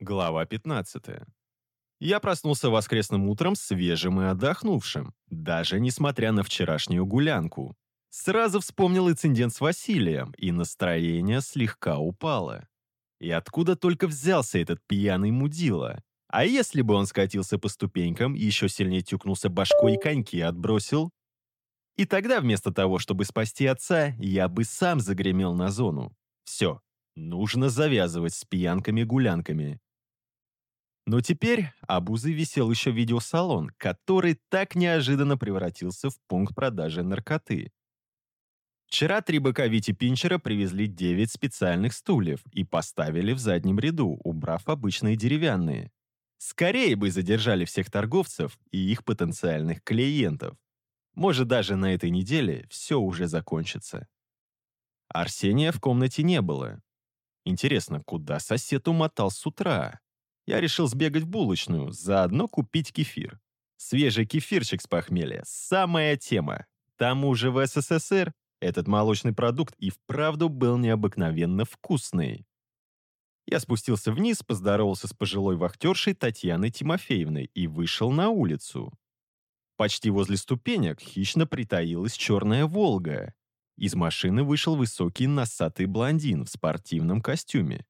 Глава 15. Я проснулся воскресным утром свежим и отдохнувшим, даже несмотря на вчерашнюю гулянку. Сразу вспомнил инцидент с Василием, и настроение слегка упало. И откуда только взялся этот пьяный мудила? А если бы он скатился по ступенькам, еще сильнее тюкнулся башкой и коньки отбросил? И тогда вместо того, чтобы спасти отца, я бы сам загремел на зону. Все, нужно завязывать с пьянками-гулянками. Но теперь обузой висел еще видеосалон, который так неожиданно превратился в пункт продажи наркоты. Вчера три быка Вити Пинчера привезли 9 специальных стульев и поставили в заднем ряду, убрав обычные деревянные. Скорее бы задержали всех торговцев и их потенциальных клиентов. Может, даже на этой неделе все уже закончится. Арсения в комнате не было. Интересно, куда сосед умотал с утра? Я решил сбегать в булочную, заодно купить кефир. Свежий кефирчик с похмелья – самая тема. К тому же в СССР этот молочный продукт и вправду был необыкновенно вкусный. Я спустился вниз, поздоровался с пожилой вахтершей Татьяной Тимофеевной и вышел на улицу. Почти возле ступенек хищно притаилась черная «Волга». Из машины вышел высокий носатый блондин в спортивном костюме.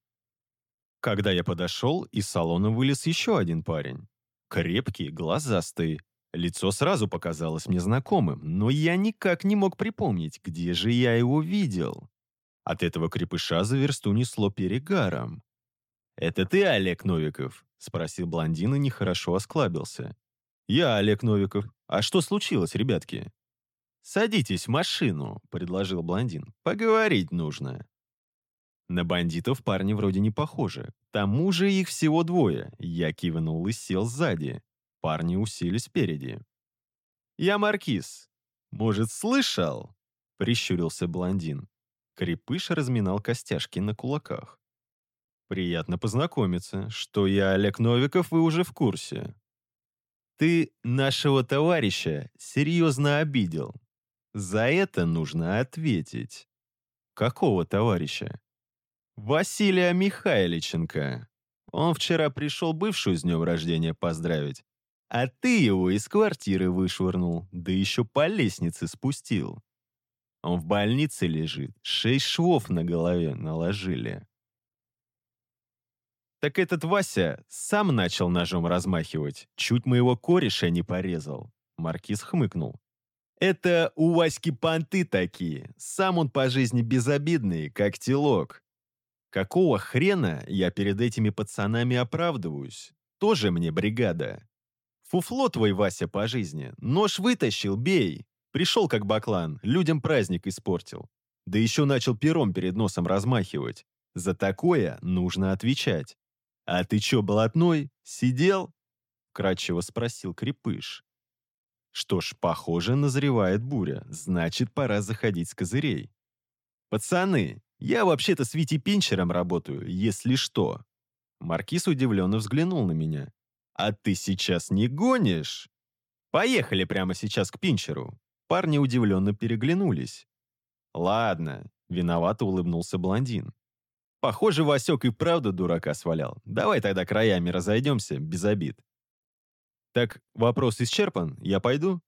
Когда я подошел, из салона вылез еще один парень. Крепкий, глазастый. Лицо сразу показалось мне знакомым, но я никак не мог припомнить, где же я его видел. От этого крепыша за версту несло перегаром. «Это ты, Олег Новиков?» — спросил блондин и нехорошо осклабился. «Я Олег Новиков. А что случилось, ребятки?» «Садитесь в машину», — предложил блондин. «Поговорить нужно». На бандитов парни вроде не похожи. К тому же их всего двое. Я кивнул и сел сзади. Парни уселись спереди. «Я Маркиз. Может, слышал?» Прищурился блондин. Крепыш разминал костяшки на кулаках. «Приятно познакомиться. Что я Олег Новиков, вы уже в курсе. Ты нашего товарища серьезно обидел. За это нужно ответить». «Какого товарища?» Василия Михайличенко. Он вчера пришел бывшую с днем рождения поздравить, а ты его из квартиры вышвырнул, да еще по лестнице спустил. Он в больнице лежит, шесть швов на голове наложили. Так этот Вася сам начал ножом размахивать, чуть моего кореша не порезал. Маркиз хмыкнул. Это у Васьки понты такие, сам он по жизни безобидный, как телок. Какого хрена я перед этими пацанами оправдываюсь? Тоже мне бригада. Фуфло твой, Вася, по жизни. Нож вытащил, бей. Пришел как баклан, людям праздник испортил. Да еще начал пером перед носом размахивать. За такое нужно отвечать. «А ты че, болотной? Сидел?» Кратчево спросил Крепыш. Что ж, похоже, назревает буря. Значит, пора заходить с козырей. «Пацаны, я вообще-то с Витей Пинчером работаю, если что». Маркиз удивленно взглянул на меня. «А ты сейчас не гонишь?» «Поехали прямо сейчас к Пинчеру». Парни удивленно переглянулись. «Ладно», — виновато улыбнулся блондин. «Похоже, Васек и правда дурака свалял. Давай тогда краями разойдемся, без обид». «Так, вопрос исчерпан, я пойду?»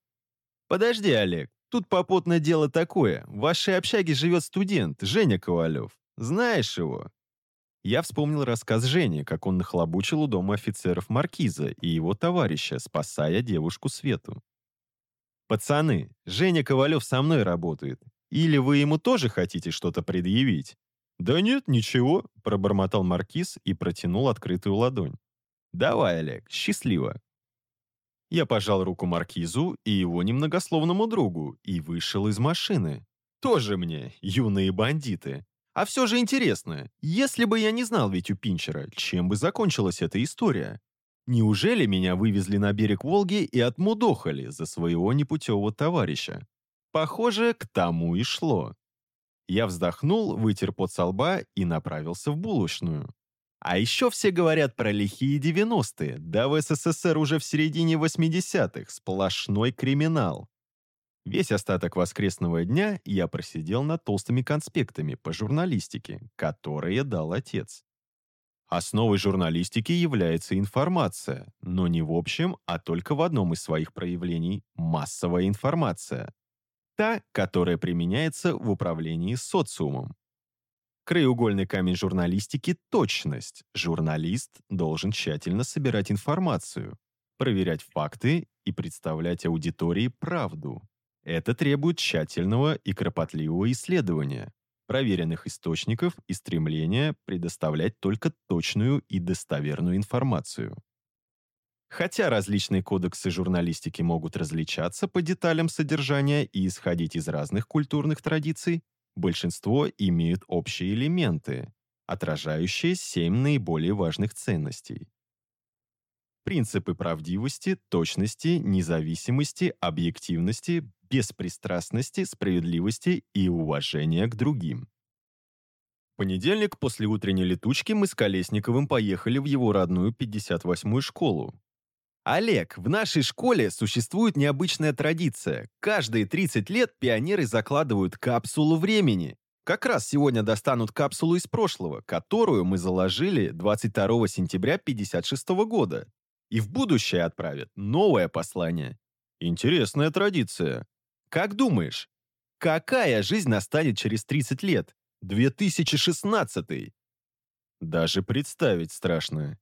«Подожди, Олег, Тут попутное дело такое. В вашей общаге живет студент, Женя Ковалев. Знаешь его?» Я вспомнил рассказ Жени, как он нахлобучил у дома офицеров Маркиза и его товарища, спасая девушку Свету. «Пацаны, Женя Ковалев со мной работает. Или вы ему тоже хотите что-то предъявить?» «Да нет, ничего», — пробормотал Маркиз и протянул открытую ладонь. «Давай, Олег, счастливо». Я пожал руку маркизу и его немногословному другу и вышел из машины. Тоже мне, юные бандиты. А все же интересно, если бы я не знал Витю Пинчера, чем бы закончилась эта история? Неужели меня вывезли на берег Волги и отмудохали за своего непутевого товарища? Похоже, к тому и шло. Я вздохнул, вытер пот со лба и направился в булочную. А еще все говорят про лихие 90-е, да в СССР уже в середине 80-х, сплошной криминал. Весь остаток воскресного дня я просидел над толстыми конспектами по журналистике, которые дал отец. Основой журналистики является информация, но не в общем, а только в одном из своих проявлений – массовая информация. Та, которая применяется в управлении социумом. Краеугольный камень журналистики – точность. Журналист должен тщательно собирать информацию, проверять факты и представлять аудитории правду. Это требует тщательного и кропотливого исследования, проверенных источников и стремления предоставлять только точную и достоверную информацию. Хотя различные кодексы журналистики могут различаться по деталям содержания и исходить из разных культурных традиций, большинство имеют общие элементы, отражающие семь наиболее важных ценностей. Принципы правдивости, точности, независимости, объективности, беспристрастности, справедливости и уважения к другим. В понедельник после утренней летучки мы с Колесниковым поехали в его родную 58-ю школу. Олег, в нашей школе существует необычная традиция. Каждые 30 лет пионеры закладывают капсулу времени. Как раз сегодня достанут капсулу из прошлого, которую мы заложили 22 сентября 56 года. И в будущее отправят новое послание. Интересная традиция. Как думаешь, какая жизнь настанет через 30 лет? 2016 Даже представить страшно.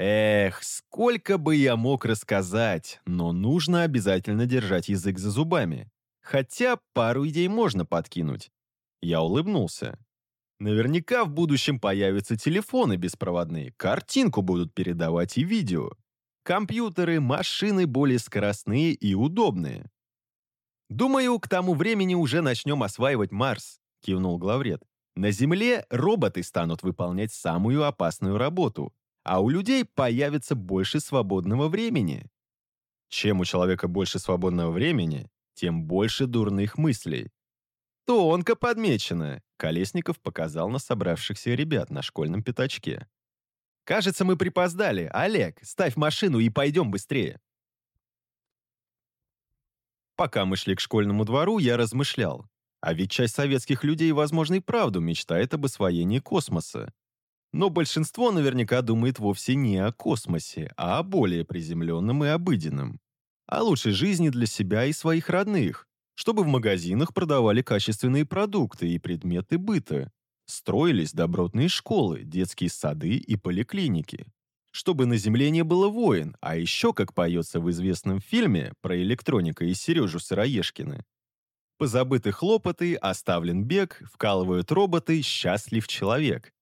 Эх, сколько бы я мог рассказать, но нужно обязательно держать язык за зубами. Хотя пару идей можно подкинуть. Я улыбнулся. Наверняка в будущем появятся телефоны беспроводные, картинку будут передавать и видео. Компьютеры, машины более скоростные и удобные. «Думаю, к тому времени уже начнем осваивать Марс», — кивнул главред. «На Земле роботы станут выполнять самую опасную работу а у людей появится больше свободного времени. Чем у человека больше свободного времени, тем больше дурных мыслей. Тонко подмечено, Колесников показал на собравшихся ребят на школьном пятачке. «Кажется, мы припоздали. Олег, ставь машину и пойдем быстрее». Пока мы шли к школьному двору, я размышлял. А ведь часть советских людей, возможно, и правду мечтает об освоении космоса. Но большинство наверняка думает вовсе не о космосе, а о более приземленном и обыденном. О лучшей жизни для себя и своих родных, чтобы в магазинах продавали качественные продукты и предметы быта, строились добротные школы, детские сады и поликлиники. Чтобы на Земле не было войн, а еще, как поется в известном фильме про электроника и Сережу Сыроежкина. Позабыты хлопоты, оставлен бег, вкалывают роботы, счастлив человек.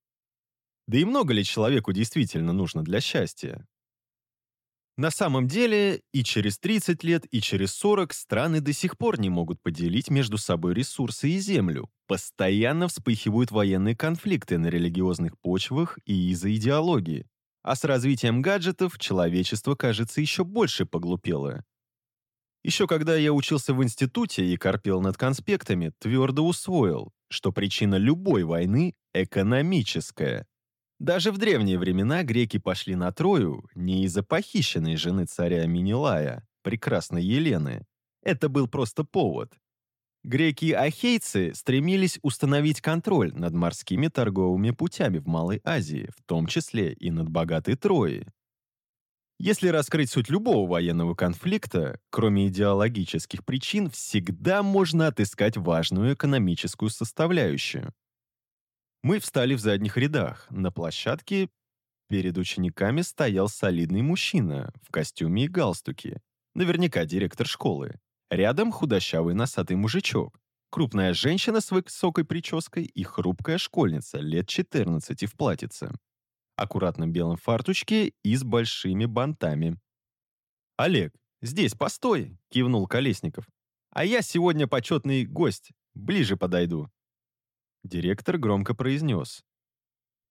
Да и много ли человеку действительно нужно для счастья? На самом деле, и через 30 лет, и через 40 страны до сих пор не могут поделить между собой ресурсы и землю. Постоянно вспыхивают военные конфликты на религиозных почвах и из-за идеологии. А с развитием гаджетов человечество, кажется, еще больше поглупело. Еще когда я учился в институте и корпел над конспектами, твердо усвоил, что причина любой войны – экономическая. Даже в древние времена греки пошли на Трою не из-за похищенной жены царя Минилая, прекрасной Елены. Это был просто повод. Греки-ахейцы стремились установить контроль над морскими торговыми путями в Малой Азии, в том числе и над богатой Троей. Если раскрыть суть любого военного конфликта, кроме идеологических причин, всегда можно отыскать важную экономическую составляющую. Мы встали в задних рядах. На площадке перед учениками стоял солидный мужчина в костюме и галстуке. Наверняка директор школы. Рядом худощавый носатый мужичок. Крупная женщина с высокой прической и хрупкая школьница лет 14 в платьице. Аккуратном белом фартучке и с большими бантами. «Олег, здесь постой!» — кивнул Колесников. «А я сегодня почетный гость. Ближе подойду». Директор громко произнес.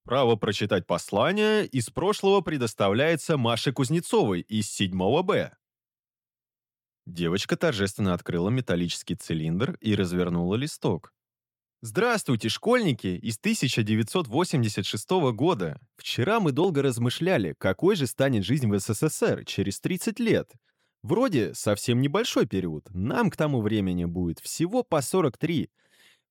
Право прочитать послание из прошлого предоставляется Маше Кузнецовой из 7 Б. Девочка торжественно открыла металлический цилиндр и развернула листок. Здравствуйте, школьники из 1986 года. Вчера мы долго размышляли, какой же станет жизнь в СССР через 30 лет. Вроде совсем небольшой период, нам к тому времени будет всего по 43.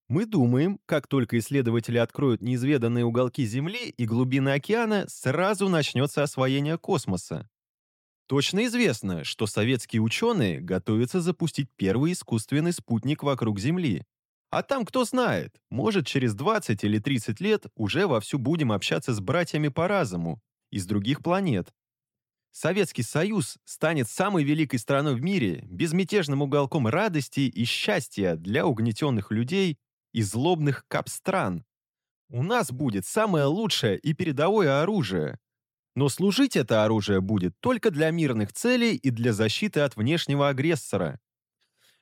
Мы думаем, как только исследователи откроют неизведанные уголки Земли и глубины океана, сразу начнется освоение космоса. Точно известно, что советские ученые готовятся запустить первый искусственный спутник вокруг Земли. А там, кто знает, может через 20 или 30 лет уже вовсю будем общаться с братьями по разуму из других планет. Советский Союз станет самой великой страной в мире, безмятежным уголком радости и счастья для угнетенных людей и злобных капстран. У нас будет самое лучшее и передовое оружие. Но служить это оружие будет только для мирных целей и для защиты от внешнего агрессора.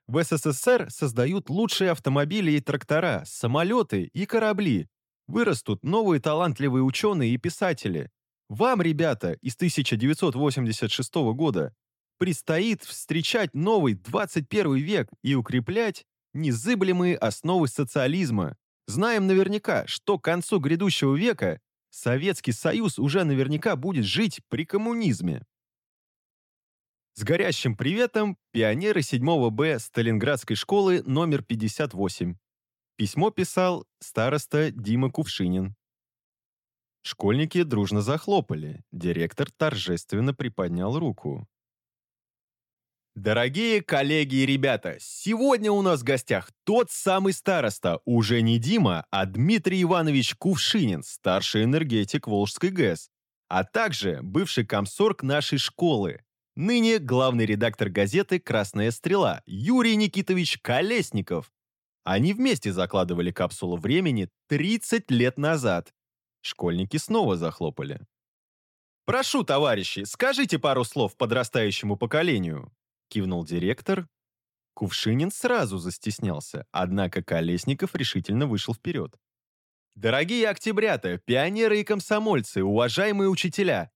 В СССР создают лучшие автомобили и трактора, самолеты и корабли. Вырастут новые талантливые ученые и писатели. Вам, ребята, из 1986 года предстоит встречать новый 21 век и укреплять незыблемые основы социализма. Знаем наверняка, что к концу грядущего века Советский Союз уже наверняка будет жить при коммунизме. С горящим приветом пионеры 7 Б Сталинградской школы номер 58. Письмо писал староста Дима Кувшинин. Школьники дружно захлопали. Директор торжественно приподнял руку. Дорогие коллеги и ребята, сегодня у нас в гостях тот самый староста, уже не Дима, а Дмитрий Иванович Кувшинин, старший энергетик Волжской ГЭС, а также бывший комсорг нашей школы, ныне главный редактор газеты «Красная стрела» Юрий Никитович Колесников. Они вместе закладывали капсулу времени 30 лет назад. Школьники снова захлопали. «Прошу, товарищи, скажите пару слов подрастающему поколению», кивнул директор. Кувшинин сразу застеснялся, однако Колесников решительно вышел вперед. «Дорогие октябрята, пионеры и комсомольцы, уважаемые учителя!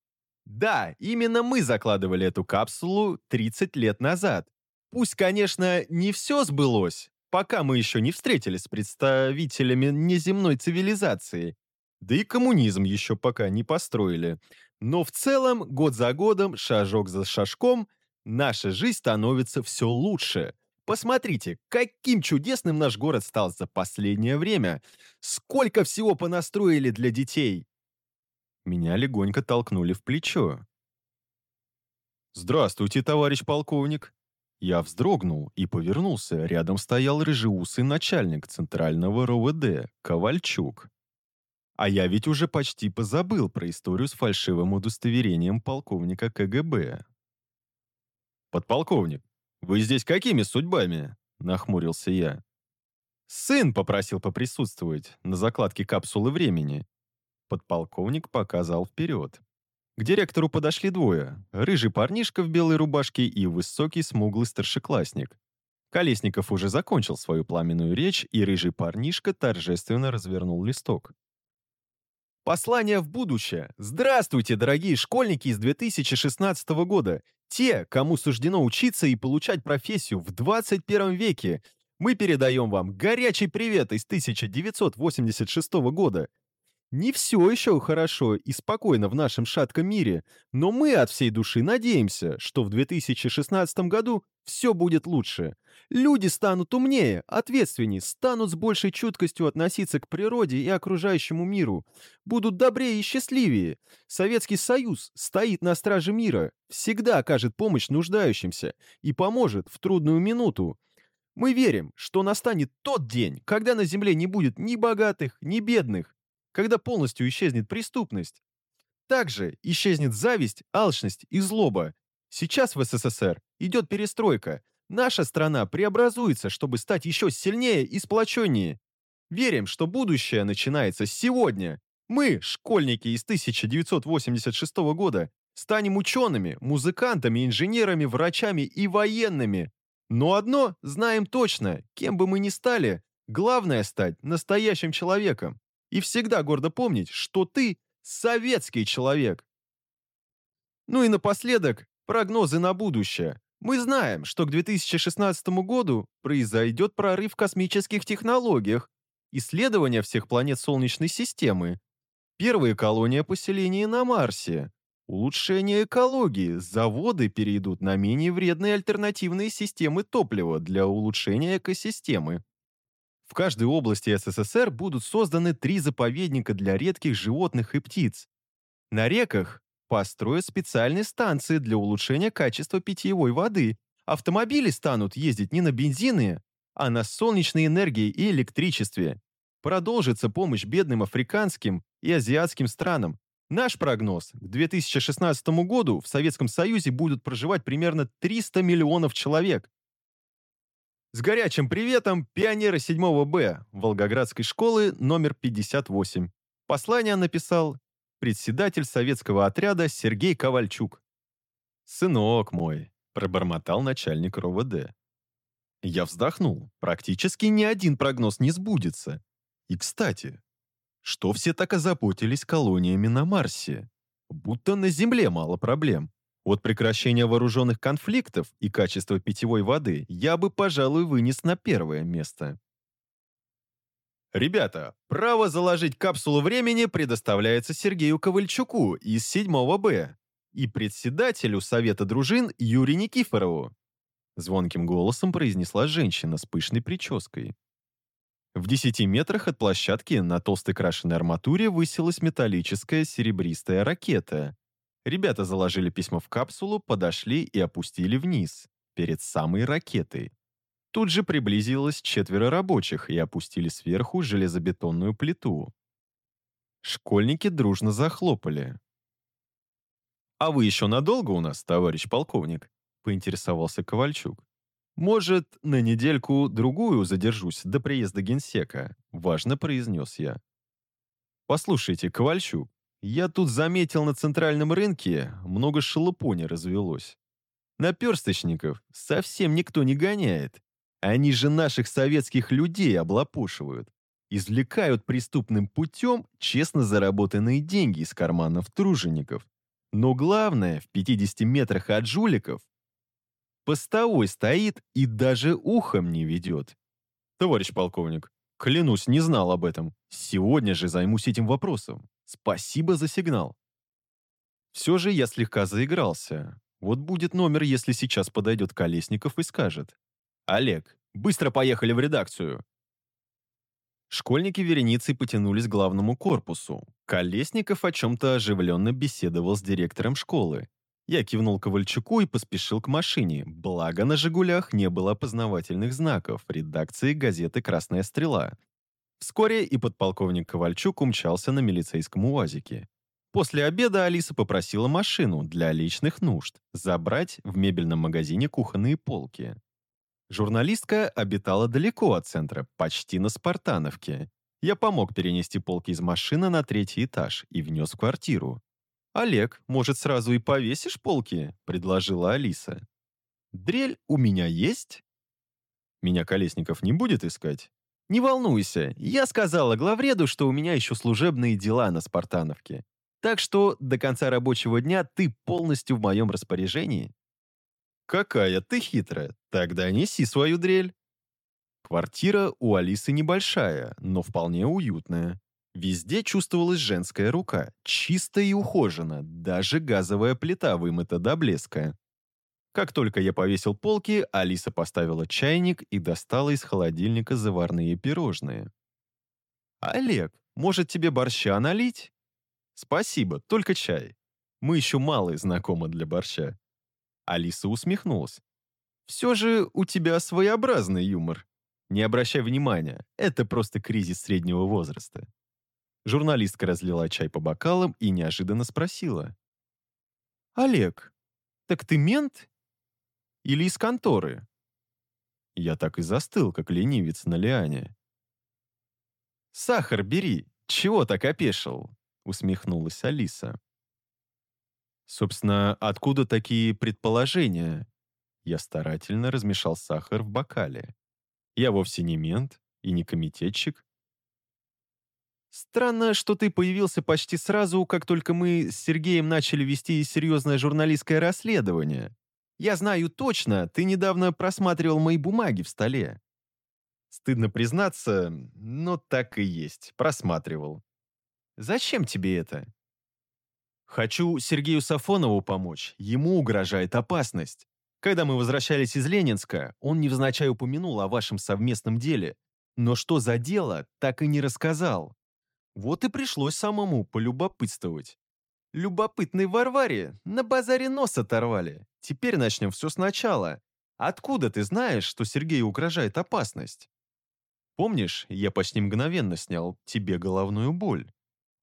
Да, именно мы закладывали эту капсулу 30 лет назад. Пусть, конечно, не все сбылось, пока мы еще не встретились с представителями неземной цивилизации, да и коммунизм еще пока не построили. Но в целом, год за годом, шажок за шажком, Наша жизнь становится все лучше. Посмотрите, каким чудесным наш город стал за последнее время. Сколько всего понастроили для детей. Меня легонько толкнули в плечо. «Здравствуйте, товарищ полковник!» Я вздрогнул и повернулся. Рядом стоял рыжеусый начальник центрального РОВД, Ковальчук. А я ведь уже почти позабыл про историю с фальшивым удостоверением полковника КГБ. «Подполковник, вы здесь какими судьбами?» – нахмурился я. «Сын попросил поприсутствовать на закладке капсулы времени». Подполковник показал вперед. К директору подошли двое. Рыжий парнишка в белой рубашке и высокий смуглый старшеклассник. Колесников уже закончил свою пламенную речь, и рыжий парнишка торжественно развернул листок. Послание в будущее. Здравствуйте, дорогие школьники из 2016 года. Те, кому суждено учиться и получать профессию в 21 веке. Мы передаем вам горячий привет из 1986 года. Не все еще хорошо и спокойно в нашем шатком мире, но мы от всей души надеемся, что в 2016 году все будет лучше. Люди станут умнее, ответственнее, станут с большей чуткостью относиться к природе и окружающему миру, будут добрее и счастливее. Советский Союз стоит на страже мира, всегда окажет помощь нуждающимся и поможет в трудную минуту. Мы верим, что настанет тот день, когда на Земле не будет ни богатых, ни бедных, когда полностью исчезнет преступность. Также исчезнет зависть, алчность и злоба. Сейчас в СССР идет перестройка. Наша страна преобразуется, чтобы стать еще сильнее и сплоченнее. Верим, что будущее начинается сегодня. Мы, школьники из 1986 года, станем учеными, музыкантами, инженерами, врачами и военными. Но одно знаем точно, кем бы мы ни стали, главное стать настоящим человеком и всегда гордо помнить, что ты советский человек. Ну и напоследок, прогнозы на будущее. Мы знаем, что к 2016 году произойдет прорыв в космических технологиях, исследование всех планет Солнечной системы, первые колония поселений на Марсе, улучшение экологии, заводы перейдут на менее вредные альтернативные системы топлива для улучшения экосистемы. В каждой области СССР будут созданы три заповедника для редких животных и птиц. На реках построят специальные станции для улучшения качества питьевой воды. Автомобили станут ездить не на бензине, а на солнечной энергии и электричестве. Продолжится помощь бедным африканским и азиатским странам. Наш прогноз – к 2016 году в Советском Союзе будут проживать примерно 300 миллионов человек. С горячим приветом пионеры 7 Б Волгоградской школы номер 58. Послание написал председатель советского отряда Сергей Ковальчук. «Сынок мой», – пробормотал начальник РОВД. Я вздохнул. Практически ни один прогноз не сбудется. И, кстати, что все так озаботились колониями на Марсе? Будто на Земле мало проблем. От прекращения вооруженных конфликтов и качества питьевой воды я бы, пожалуй, вынес на первое место. Ребята, право заложить капсулу времени предоставляется Сергею Ковальчуку из 7 Б и председателю Совета дружин Юрию Никифорову. Звонким голосом произнесла женщина с пышной прической. В 10 метрах от площадки на толстой крашеной арматуре высилась металлическая серебристая ракета, Ребята заложили письмо в капсулу, подошли и опустили вниз, перед самой ракетой. Тут же приблизилось четверо рабочих и опустили сверху железобетонную плиту. Школьники дружно захлопали. «А вы еще надолго у нас, товарищ полковник?» — поинтересовался Ковальчук. «Может, на недельку-другую задержусь до приезда генсека?» — важно произнес я. «Послушайте, Ковальчук, я тут заметил на центральном рынке много шелупони развелось. Наперсточников совсем никто не гоняет. Они же наших советских людей облапошивают. Извлекают преступным путем честно заработанные деньги из карманов тружеников. Но главное, в 50 метрах от жуликов постовой стоит и даже ухом не ведет. Товарищ полковник, клянусь, не знал об этом. Сегодня же займусь этим вопросом. Спасибо за сигнал. Все же я слегка заигрался. Вот будет номер, если сейчас подойдет Колесников и скажет. «Олег, быстро поехали в редакцию!» Школьники вереницей потянулись к главному корпусу. Колесников о чем-то оживленно беседовал с директором школы. Я кивнул Ковальчуку и поспешил к машине, благо на «Жигулях» не было опознавательных знаков редакции газеты «Красная стрела». Вскоре и подполковник Ковальчук умчался на милицейском УАЗике. После обеда Алиса попросила машину для личных нужд забрать в мебельном магазине кухонные полки. Журналистка обитала далеко от центра, почти на Спартановке. Я помог перенести полки из машины на третий этаж и внес в квартиру. «Олег, может, сразу и повесишь полки?» – предложила Алиса. «Дрель у меня есть?» «Меня Колесников не будет искать?» «Не волнуйся, я сказала главреду, что у меня еще служебные дела на Спартановке. Так что до конца рабочего дня ты полностью в моем распоряжении». «Какая ты хитрая! Тогда неси свою дрель». Квартира у Алисы небольшая, но вполне уютная. Везде чувствовалась женская рука, чисто и ухоженно, даже газовая плита вымыта до блеска. Как только я повесил полки, Алиса поставила чайник и достала из холодильника заварные пирожные. «Олег, может тебе борща налить?» «Спасибо, только чай. Мы еще малые знакомы для борща». Алиса усмехнулась. «Все же у тебя своеобразный юмор. Не обращай внимания, это просто кризис среднего возраста». Журналистка разлила чай по бокалам и неожиданно спросила. «Олег, так ты мент или из конторы?» Я так и застыл, как ленивец на лиане. «Сахар бери! Чего так опешил?» — усмехнулась Алиса. «Собственно, откуда такие предположения?» Я старательно размешал сахар в бокале. Я вовсе не мент и не комитетчик. Странно, что ты появился почти сразу, как только мы с Сергеем начали вести серьезное журналистское расследование. Я знаю точно, ты недавно просматривал мои бумаги в столе. Стыдно признаться, но так и есть, просматривал. Зачем тебе это? Хочу Сергею Сафонову помочь, ему угрожает опасность. Когда мы возвращались из Ленинска, он невзначай упомянул о вашем совместном деле. Но что за дело, так и не рассказал. Вот и пришлось самому полюбопытствовать. Любопытной Варваре на базаре нос оторвали. Теперь начнем все сначала. Откуда ты знаешь, что Сергею угрожает опасность? Помнишь, я почти мгновенно снял тебе головную боль?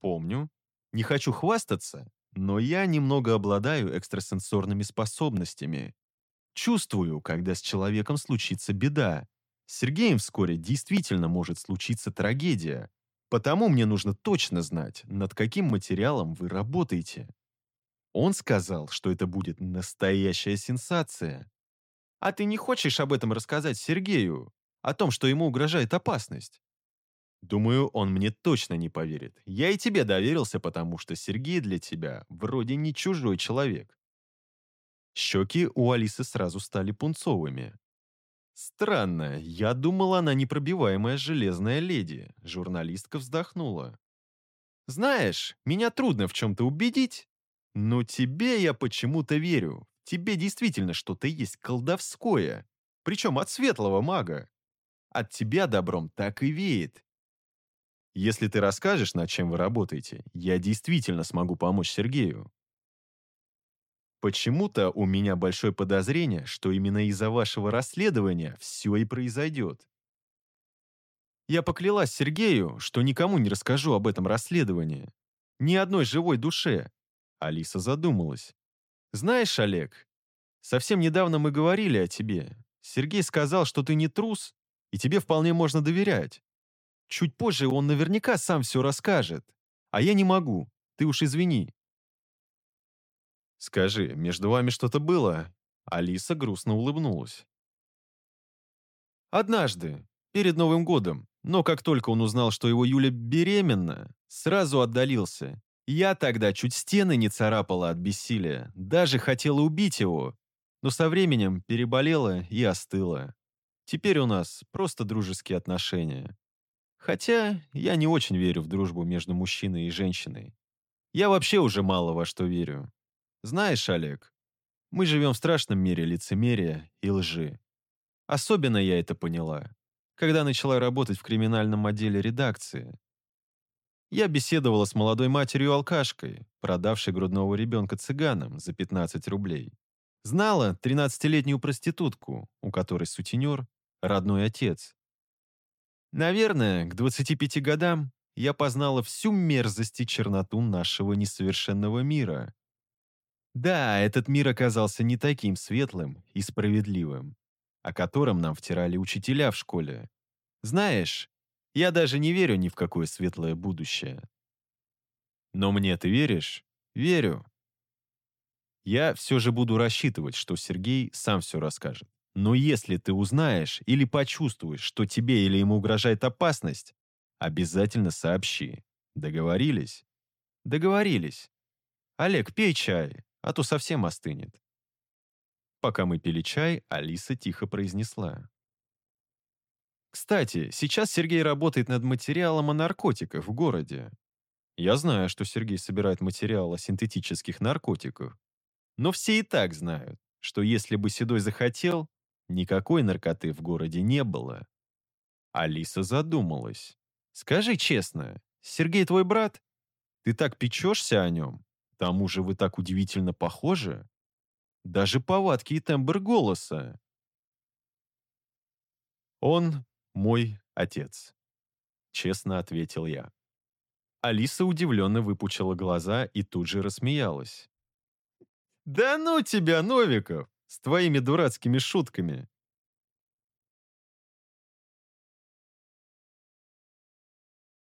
Помню. Не хочу хвастаться, но я немного обладаю экстрасенсорными способностями. Чувствую, когда с человеком случится беда. С Сергеем вскоре действительно может случиться трагедия. Потому мне нужно точно знать, над каким материалом вы работаете. Он сказал, что это будет настоящая сенсация. А ты не хочешь об этом рассказать Сергею? О том, что ему угрожает опасность? Думаю, он мне точно не поверит. Я и тебе доверился, потому что Сергей для тебя вроде не чужой человек. Щеки у Алисы сразу стали пунцовыми. Странно, я думала, она непробиваемая железная леди. Журналистка вздохнула. Знаешь, меня трудно в чем-то убедить, но тебе я почему-то верю. Тебе действительно что-то есть колдовское. Причем от светлого мага. От тебя добром так и веет. Если ты расскажешь, над чем вы работаете, я действительно смогу помочь Сергею. Почему-то у меня большое подозрение, что именно из-за вашего расследования все и произойдет. Я поклялась Сергею, что никому не расскажу об этом расследовании. Ни одной живой душе. Алиса задумалась. Знаешь, Олег, совсем недавно мы говорили о тебе. Сергей сказал, что ты не трус, и тебе вполне можно доверять. Чуть позже он наверняка сам все расскажет. А я не могу. Ты уж извини. «Скажи, между вами что-то было?» Алиса грустно улыбнулась. «Однажды, перед Новым годом, но как только он узнал, что его Юля беременна, сразу отдалился. Я тогда чуть стены не царапала от бессилия, даже хотела убить его, но со временем переболела и остыла. Теперь у нас просто дружеские отношения. Хотя я не очень верю в дружбу между мужчиной и женщиной. Я вообще уже мало во что верю. Знаешь, Олег, мы живем в страшном мире лицемерия и лжи. Особенно я это поняла, когда начала работать в криминальном отделе редакции. Я беседовала с молодой матерью-алкашкой, продавшей грудного ребенка цыганам за 15 рублей. Знала 13-летнюю проститутку, у которой сутенер – родной отец. Наверное, к 25 годам я познала всю мерзость и черноту нашего несовершенного мира. Да, этот мир оказался не таким светлым и справедливым, о котором нам втирали учителя в школе. Знаешь, я даже не верю ни в какое светлое будущее. Но мне ты веришь? Верю. Я все же буду рассчитывать, что Сергей сам все расскажет. Но если ты узнаешь или почувствуешь, что тебе или ему угрожает опасность, обязательно сообщи. Договорились? Договорились. Олег, пей чай а то совсем остынет. Пока мы пили чай, Алиса тихо произнесла. «Кстати, сейчас Сергей работает над материалом о наркотиках в городе. Я знаю, что Сергей собирает материал о синтетических наркотиках. Но все и так знают, что если бы Седой захотел, никакой наркоты в городе не было». Алиса задумалась. «Скажи честно, Сергей твой брат? Ты так печешься о нем?» тому же вы так удивительно похожи. Даже повадки и тембр голоса. Он мой отец, честно ответил я. Алиса удивленно выпучила глаза и тут же рассмеялась. «Да ну тебя, Новиков, с твоими дурацкими шутками.